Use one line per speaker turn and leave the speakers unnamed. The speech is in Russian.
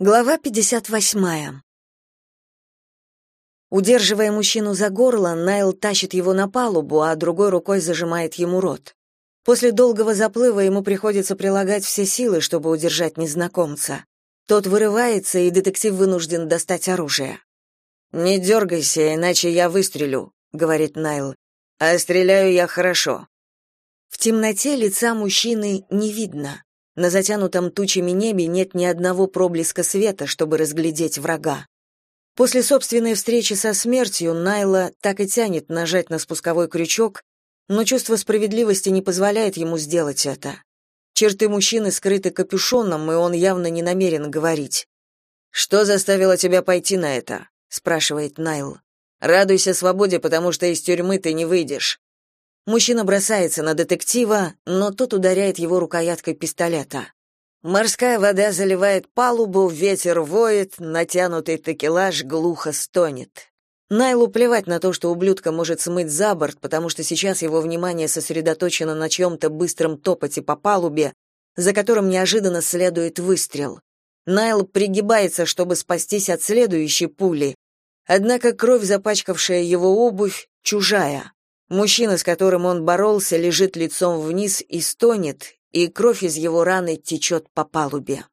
Глава 58. Удерживая мужчину за горло, Найл тащит его на палубу, а другой рукой зажимает ему рот. После долгого заплыва ему приходится прилагать все силы, чтобы удержать незнакомца. Тот вырывается, и детектив вынужден достать оружие. «Не дергайся, иначе я выстрелю», — говорит Найл. «А стреляю я хорошо». В темноте лица мужчины не видно. На затянутом тучами небе нет ни одного проблеска света, чтобы разглядеть врага. После собственной встречи со смертью Найла так и тянет нажать на спусковой крючок, но чувство справедливости не позволяет ему сделать это. Черты мужчины скрыты капюшоном, и он явно не намерен говорить. «Что заставило тебя пойти на это?» — спрашивает Найл. «Радуйся свободе, потому что из тюрьмы ты не выйдешь. Мужчина бросается на детектива, но тот ударяет его рукояткой пистолета. Морская вода заливает палубу, ветер воет, натянутый такелаж глухо стонет. Найлу плевать на то, что ублюдка может смыть за борт, потому что сейчас его внимание сосредоточено на чьем-то быстром топоте по палубе, за которым неожиданно следует выстрел. Найл пригибается, чтобы спастись от следующей пули, однако кровь, запачкавшая его обувь, чужая. Мужчина, с которым он боролся, лежит лицом вниз и стонет, и кровь из его раны течет по палубе.